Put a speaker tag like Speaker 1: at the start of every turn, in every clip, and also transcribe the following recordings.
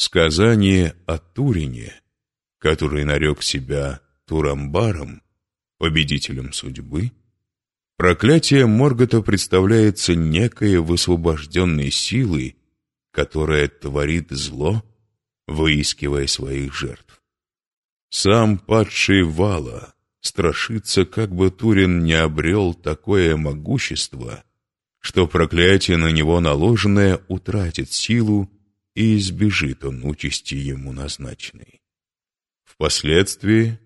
Speaker 1: Сказание о Турине, который нарек себя Турамбаром, победителем судьбы, проклятие Моргота представляется некой высвобожденной силой, которая творит зло, выискивая своих жертв. Сам падший Вала страшится, как бы Турин не обрел такое могущество, что проклятие на него наложенное утратит силу и избежит он участи ему назначенной. Впоследствии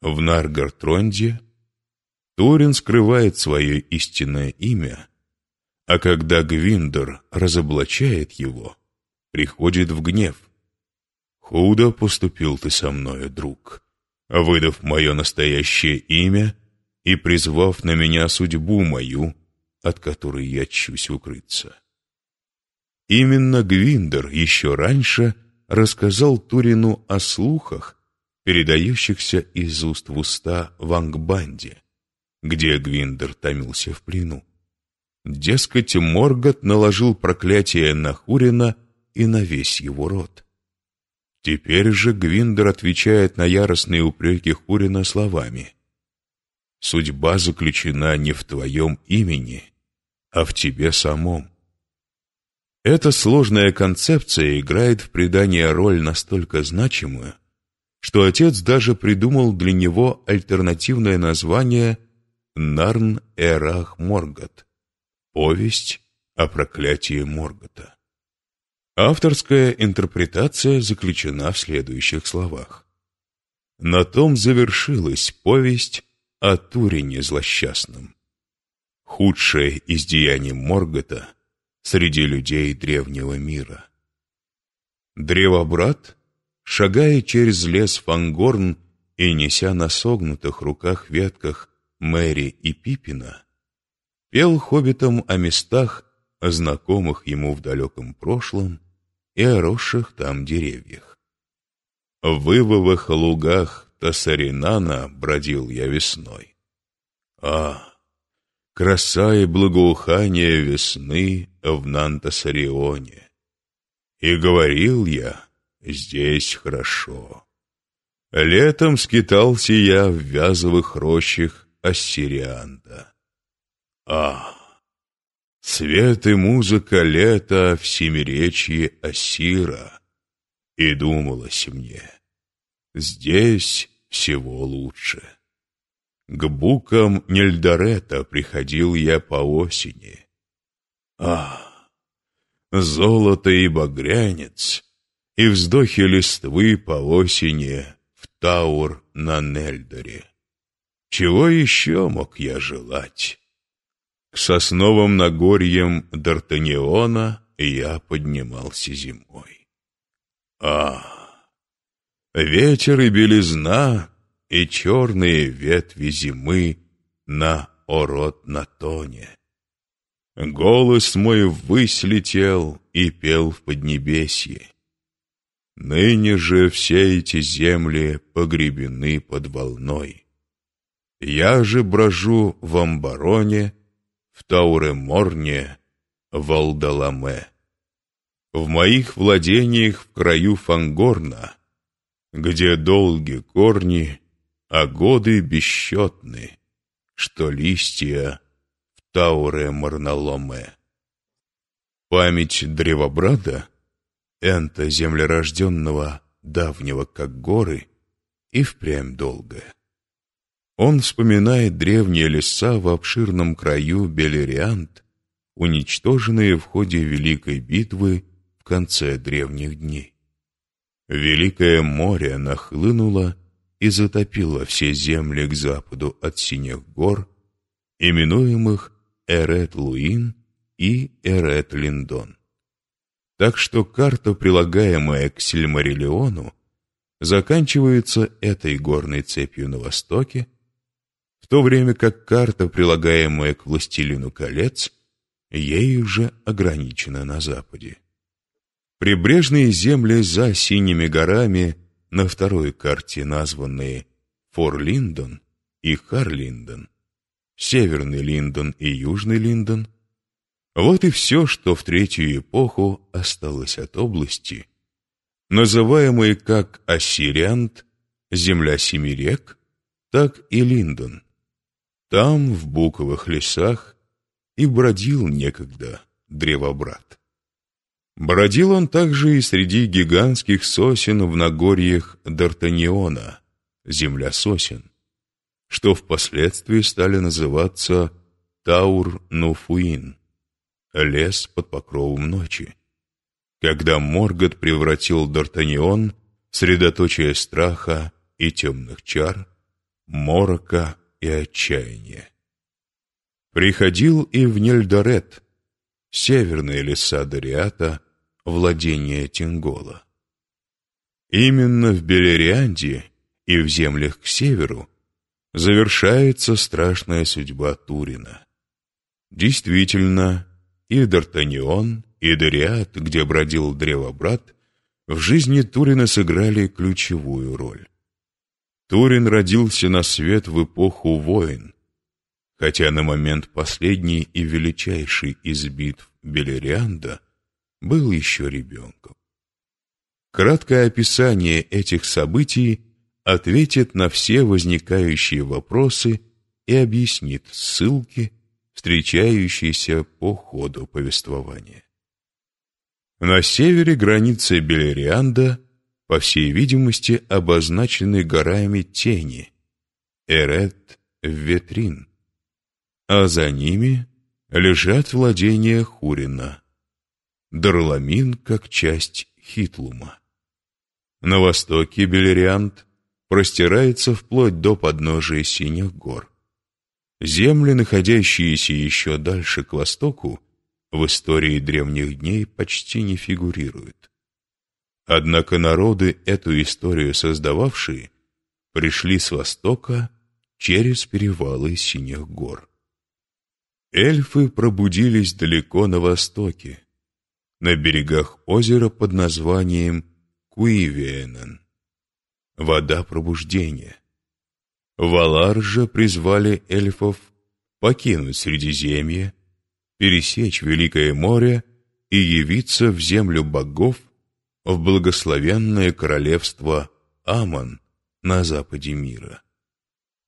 Speaker 1: в Наргартронде Турин скрывает свое истинное имя, а когда Гвиндор разоблачает его, приходит в гнев. «Худо поступил ты со мною, друг, выдав мое настоящее имя и призвав на меня судьбу мою, от которой я чусь укрыться». Именно Гвиндер еще раньше рассказал Турину о слухах, передающихся из уст в уста в Ангбанде, где Гвиндер томился в плену. Дескать, Моргот наложил проклятие на Хурина и на весь его род. Теперь же Гвиндер отвечает на яростные упреки Хурина словами «Судьба заключена не в твоем имени, а в тебе самом. Эта сложная концепция играет в предании роль настолько значимую, что отец даже придумал для него альтернативное название «Нарн Эрах Моргот» — «Повесть о проклятии Моргота». Авторская интерпретация заключена в следующих словах. На том завершилась повесть о Турине злосчастном. Худшее из деяний Моргота — среди людей древнего мира. Древобрат, шагая через лес Фангорн и неся на согнутых руках ветках Мэри и Пипина, пел хоббитам о местах, знакомых ему в далеком прошлом и о росших там деревьях. В вывовых лугах Тассаринана бродил я весной. А, краса и благоухание весны в Нантасарионе. И говорил я, здесь хорошо. Летом скитался я в вязовых рощах Ассирианда. А, свет и музыка лета в семиречье Ассира. И думалось мне, здесь всего лучше. К букам Нельдорета приходил я по осени. А, золото и багрянец, и вздохи листвы по осени в Таур на Нельдоре. Чего еще мог я желать? К сосновым Нагорьям Д'Артаниона я поднимался зимой. А, ветер и белизна и черные ветви зимы на Орот-Натоне. Голос мой ввысь летел и пел в Поднебесье. Ныне же все эти земли погребены под волной. Я же брожу в Амбароне, в Тауре-Морне, в Алдаламе. В моих владениях в краю Фангорна, где долгие корни а годы бесчетны, что листья в Тауре Марналоме. Память древобрада, энта землерожденного, давнего как горы, и впрямь долгая. Он вспоминает древние леса в обширном краю Белериант, уничтоженные в ходе Великой битвы в конце древних дней. Великое море нахлынуло и затопила все земли к западу от Синих гор, именуемых Эрет-Луин и Эрет-Линдон. Так что карта, прилагаемая к Сильмариллиону, заканчивается этой горной цепью на востоке, в то время как карта, прилагаемая к «Властелину колец», ею же ограничена на западе. Прибрежные земли за синими горами на второй карте названные Фор-Линдон и Хар-Линдон, Северный Линдон и Южный Линдон. Вот и все, что в третью эпоху осталось от области, называемый как Ассириант, земля семи рек, так и Линдон. Там, в буковых лесах, и бродил некогда древобрат. Бродил он также и среди гигантских сосен в Нагорьях Д'Артаниона, земля сосен, что впоследствии стали называться Таур-Нуфуин, лес под покровом ночи. Когда Моргот превратил Д'Артанион в средоточие страха и темных чар, морока и отчаяния. Приходил и в Нельдорет, северные леса Дориата, владение Тингола. Именно в Белерианде и в землях к северу завершается страшная судьба Турина. Действительно, и Д'Артанион, и Дориат, где бродил древобрат, в жизни Турина сыграли ключевую роль. Турин родился на свет в эпоху войн, хотя на момент последней и величайшей из битв Белерианда был еще ребенком. Краткое описание этих событий ответит на все возникающие вопросы и объяснит ссылки, встречающиеся по ходу повествования. На севере границы Белерианда, по всей видимости, обозначены горами тени Эрет, Ветрин, а за ними лежат владения Хурина, Дарламин как часть Хитлума. На востоке Белериант простирается вплоть до подножия Синих гор. Земли, находящиеся еще дальше к востоку, в истории древних дней почти не фигурируют. Однако народы, эту историю создававшие, пришли с востока через перевалы Синих гор. Эльфы пробудились далеко на востоке, на берегах озера под названием Куивиенен. Вода пробуждения. Валар же призвали эльфов покинуть Средиземье, пересечь Великое море и явиться в землю богов в благословенное королевство Аман на западе мира.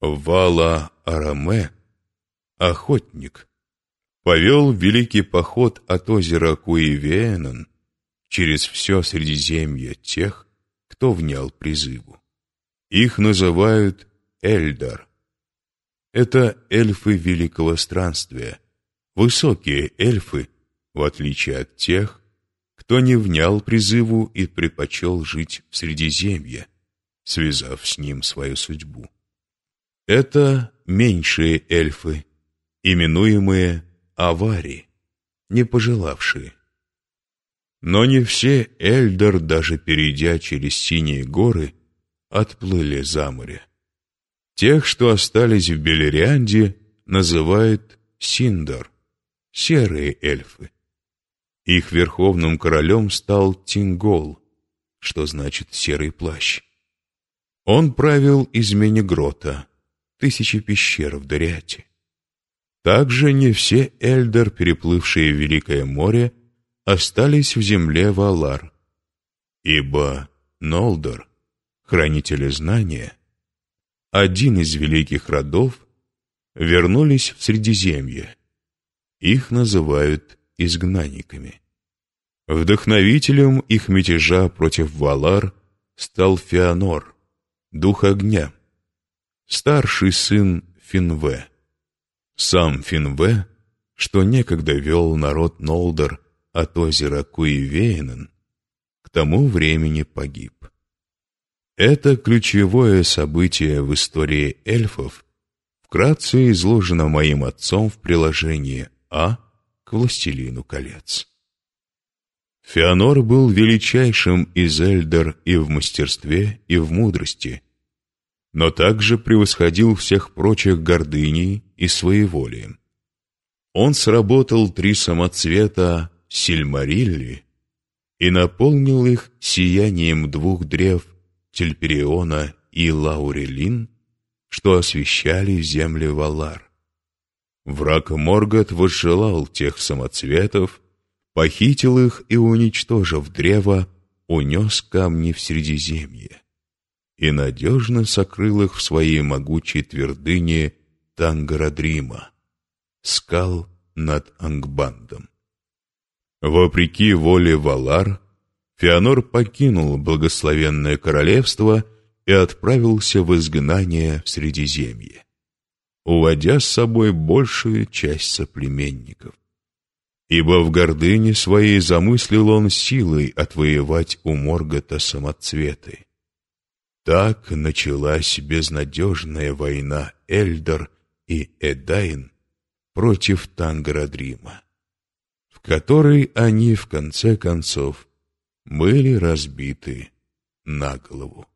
Speaker 1: Вала Араме, охотник, повел великий поход от озера Куивенен через все Средиземье тех, кто внял призыву. Их называют Эльдар. Это эльфы великого странствия, высокие эльфы, в отличие от тех, кто не внял призыву и предпочел жить в Средиземье, связав с ним свою судьбу. Это меньшие эльфы, именуемые аварии, не пожелавшие. Но не все Эльдор, даже перейдя через синие горы, отплыли за море. Тех, что остались в Белерианде, называют Синдар, серые эльфы. Их верховным королем стал Тингол, что значит «серый плащ». Он правил из Менегрота, тысячи пещер в Дориате. Также не все эльдер, переплывшие Великое море, остались в земле Валар, ибо Нолдор, хранители знания, один из великих родов, вернулись в Средиземье. Их называют изгнанниками. Вдохновителем их мятежа против Валар стал Феонор, дух огня, старший сын Финве. Сам Финве, что некогда вел народ Нолдор от озера Куивейнен, к тому времени погиб. Это ключевое событие в истории эльфов вкратце изложено моим отцом в приложении А к «Властелину колец». Феонор был величайшим из эльдер и в мастерстве, и в мудрости, но также превосходил всех прочих гордыней и своеволием. Он сработал три самоцвета Сильмарилли и наполнил их сиянием двух древ Тельпериона и Лаурелин, что освещали земли Валар. Враг Моргот возжелал тех самоцветов, похитил их и, уничтожив древо, унес камни в Средиземье и надежно сокрыл их в своей могучей твердыне Тангарадрима, скал над Ангбандом. Вопреки воле Валар, Феонор покинул благословенное королевство и отправился в изгнание в Средиземье, уводя с собой большую часть соплеменников. Ибо в гордыне своей замыслил он силой отвоевать у Моргота самоцветы. Так началась безнадежная война Эльдор и Эдайн против Танградрима, в которой они в конце концов были разбиты на голову.